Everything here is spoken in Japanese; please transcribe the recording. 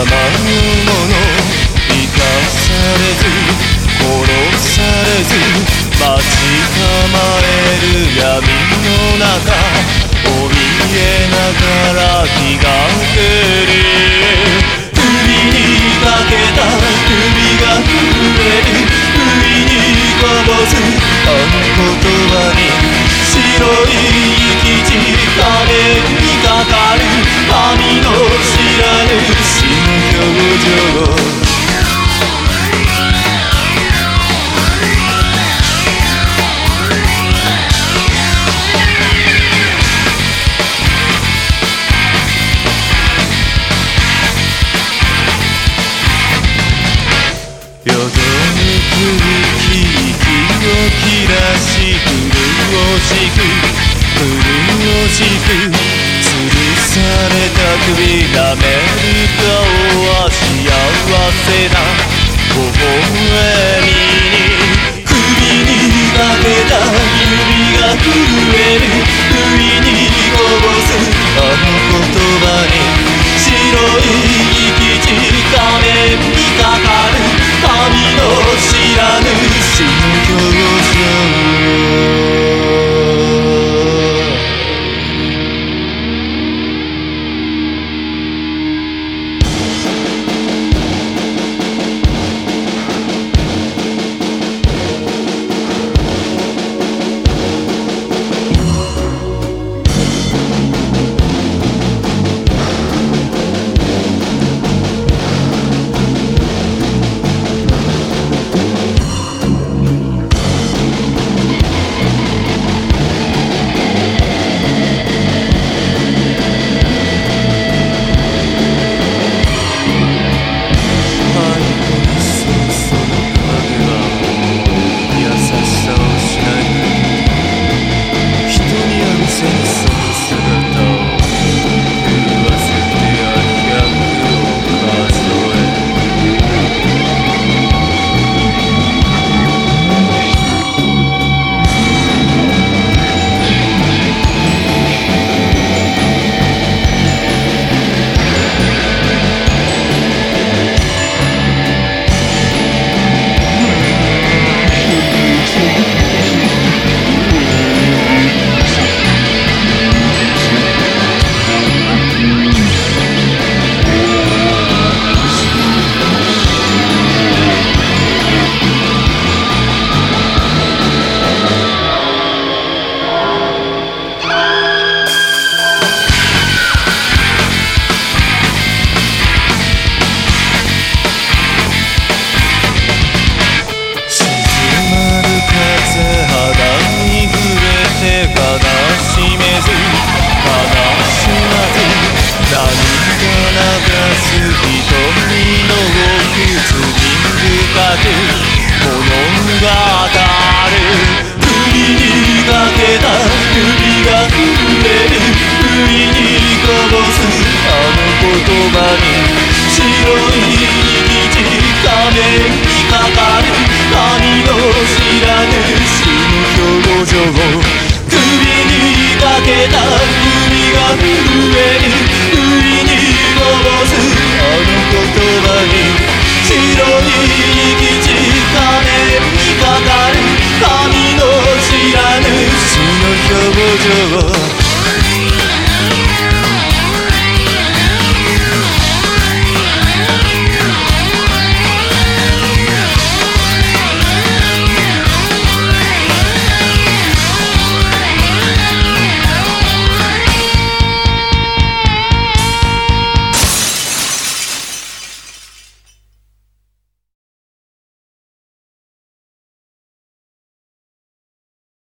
のもの生かされず殺されず待ち構える闇の中怯えながら気がけるしく潤しく吊るされた首舐める顔は幸せな微笑みに首にかけた指が震える不意にこぼす。あの言葉に白い生き地仮面にかかる神の知らぬ死の首が震える不意にこぼすあの言葉に白い生き地仮面にかかる。神の知らぬ死の表情首にかけた指が震える。不意にこぼすあの言葉に白い生き do